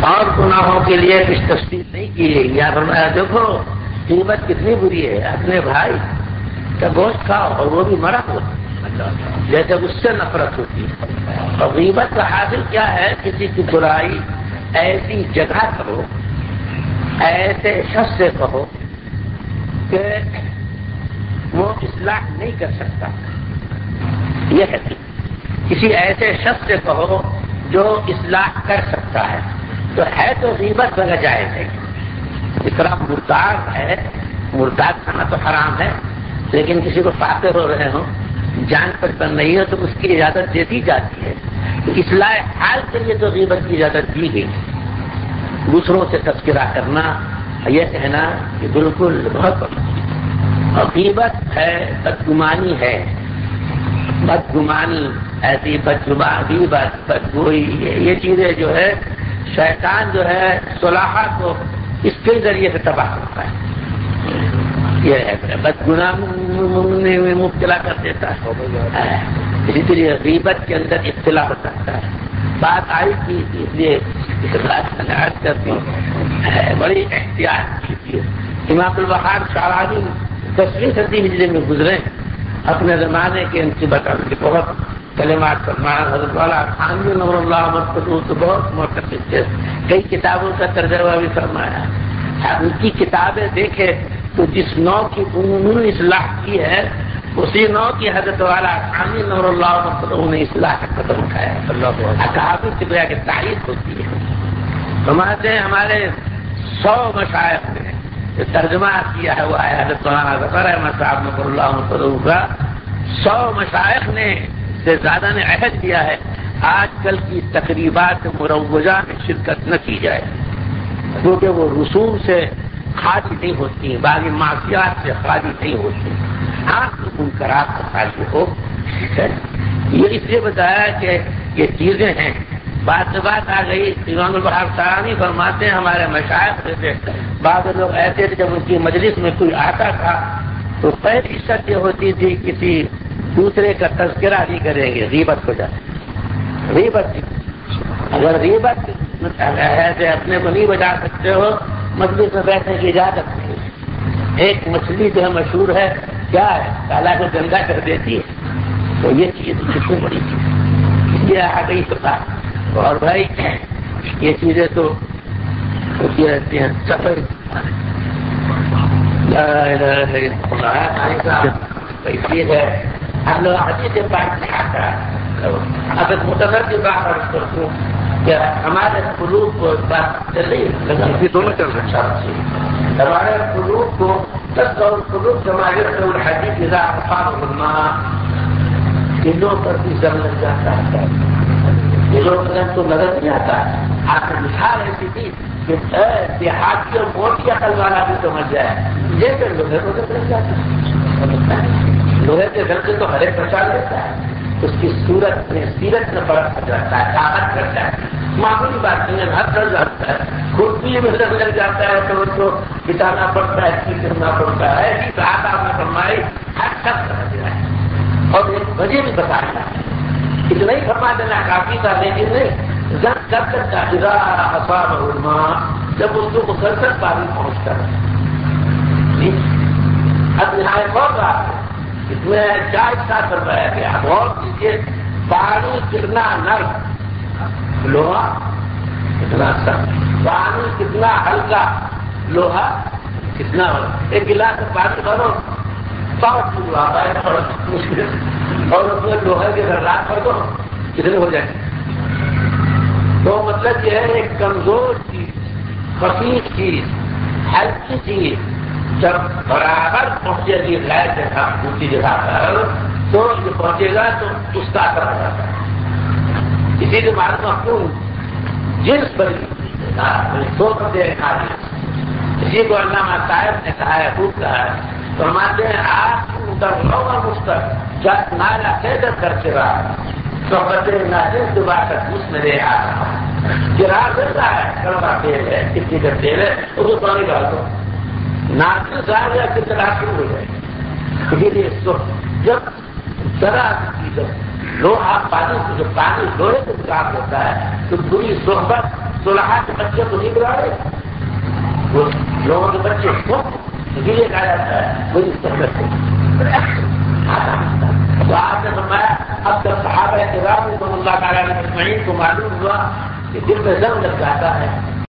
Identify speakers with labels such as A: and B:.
A: اور گناہوں کے لیے کچھ تفصیل نہیں کی ہے یا فرمایا، دیکھو، قیمت کتنی بری ہے، اپنے بھائی کا گوشت کھاؤ اور وہ بھی مرا ہو جیسے اس سے نفرت ہوتی ہے۔ اور غیبت کا حاصل کیا ہے؟ کسی کی برائی ایسی جگہ کرو ایسے شخص سے کہو کہ وہ اصلاح نہیں کر سکتا۔ یہ ہے کسی ایسے شخص سے کہو جو اصلاح کر سکتا ہے۔ تو ہے تو غیبت بگا جائے گی اس طرح مرتاد ہے۔ مرتاد کھانا تو حرام ہے، لیکن کسی کو فاقے ہو رہے ہوں، جان پر بن رہی ہو، تو اس کی اجازت دے دی جاتی ہے۔ اصلاح حال کے لیے تو غیبت کی اجازت دی گئی۔ دوسروں سے تذکرہ کرنا، یہ کہنا کہ بالکل بہت حقیقت ہے، بدگمانی ہے۔ بدگمانی ایسی بدگمانی بد بدگوئی یہ چیزیں جو ہے، شیطان جو ہے صلاح کو اس کے ذریعے سے تباہ کرتا ہے۔ یہ ہے۔ بدگنا میں مبتلا کر دیتا ہے۔ اسی لیے غیبت کے اندر اطلاع ہو سکتا ہے۔ بات آئی تھی، اس لیے اس بات کرتی ہوں۔ بڑی احتیاط کی امام البہار شاہی دسویں صدی ہجرے میں گزرے۔ ہیں اپنے زمانے کے ان کی بطور کی بہت کلمات فرمایا حضرت والا خانوی نور اللہ احمد بہت موٹر تھے۔ کئی کتابوں کا ترجمہ بھی فرمایا۔ ان کی کتابیں دیکھے تو جس نو کی انہوں نے اصلاح کی ہے اسی نو کی حضرت والا خانی نور اللہ احمد نے اصلاح کا قدم اٹھایا۔ چپیا کی تعریف ہوتی ہے۔ ہمارے ہمارے سو مشاعر نے جو ترجمہ کیا ہے وہ آیا حضرت مولانا ظفر احمد صاحب نقر اللہ کا۔ سو مشائق نے سے زیادہ نے عہد کیا ہے۔ آج کل کی تقریبات مروجہ میں شرکت نہ کی جائے۔ کیونکہ وہ رسوم سے خالی نہیں ہوتی باقی معافیات سے خالی نہیں ہوتی۔ ہاں ان کرا خالی ہو یہ اس لیے بتایا کہ یہ چیزیں ہیں۔ بات بات آ گئی، امام البہار سارانی فرماتے ہیں، ہمارے مشاعر تھے بعض لوگ ایسے تھے جب ان کی مجلس میں کوئی آتا تھا، تو پہلی شک یہ ہوتی تھی کسی دوسرے کا تذکرہ نہیں کریں گے ریبت ہو جائے ریبت اگر ریبت ایسے اپنے کو نہیں بجا سکتے ہو، مجلس میں بیٹھنے کی اجازت نہیں ایک مچھلی جو ہے مشہور ہے، کیا ہے؟ کالا کو گندا کر دیتی ہے۔ تو یہ چیز کتنی بڑی چیز اس لیے آ گئی پتا اور بھائی، یہ چیزیں تو ہوتی رہتی ہیں۔ سفر۔ ہے۔ ہم لوگ حدیث سے بات نہیں آتا متبر کی بات کروں کیا ہمارے قلوب کو بات چل رہی
B: دونوں چل رہے ہیں۔
A: ہمارے قلوب کو اور قلوب ہمارے حدیث دلوں پر بھی زم لگ جاتا ہے۔ دلوں پر تو نظر نہیں آتا۔ آپ نے مثال ایسی تھی کہ دیہات کی اور موٹی عقل والا بھی سمجھ جائے۔ یہ پھر لوہے کو لگ جاتا ہے۔ لوہے کے گھر سے تو ہر ایک بچا لیتا ہے۔ اس کی صورت میں سیرت میں فرق پڑ ہے، طاقت کرتا ہے۔ معمولی بات نہیں ہے، ہر درد جاتا ہے کھرپی میں سر لگ جاتا ہے تو اس کو بتانا پڑتا ہے کی کرنا پڑتا ہے۔ ایسی بات آپ نے فرمائی، ہر شخص سمجھ رہا ہے اور ایک وجہ بھی بتایا ہے۔ اتنا ہی فرما دینا، کافی تھا، لیکن نہیں۔ جب کر کر کا ہرا علما جب اس کو مسلسل پانی پہنچتا ہے۔ جی؟ اب یہاں ایک اور بات ہے اس میں کیا اچھا کروایا گیا۔ غور کیجیے پانی کتنا نرم، لوہا کتنا سخت پانی کتنا ہلکا، لوہا کتنا ایک گلاس پانی بھرو۔ بہت کلو آتا ہے اور اس میں لوہے کے گھر رات کر دو۔ کتنے ہو جائیں؟ تو مطلب یہ ہے، ایک کمزور چیز، خفیف چیز، ہلکی چیز، جب برابر پہنچے گی، غیر جگہ اونچی جگہ پر، تو یہ پہنچے گا، تو اس کا اثر ہو جاتا ہے۔ اسی کے بارے میں جنس پر سو یعنی دے اسی کو علامہ صاحب نے کہا ہے خوب کہا ہے تو ہمارے آپ ادھر ہوگا مستر جب نالا پیدل کرتے رہا تو بچے ناچے دوبارہ کر اس میں دے آ رہا گرا ملتا ہے کڑوا تیل ہے، کتنی کا تیل ہے، اس کو پانی ڈال دو۔ ناچنے ظاہر ہے کہ طرح شروع ہو جائے۔ اسی لیے جب ذرا کی جب لوہا پانی سے جو پانی لوہے سے صاف ہوتا ہے، تو بری صحبت سلحا کے بچے کو نہیں بلا رہے۔ وہ لوگوں کے بچے کو اسی کہا جاتا ہے بری صحبت سے تو آپ نے فرمایا اب جب صحابہ کرام تو اللہ تعالیٰ نے مجمعین کو معلوم ہوا کہ دل میں زم لگ جاتا ہے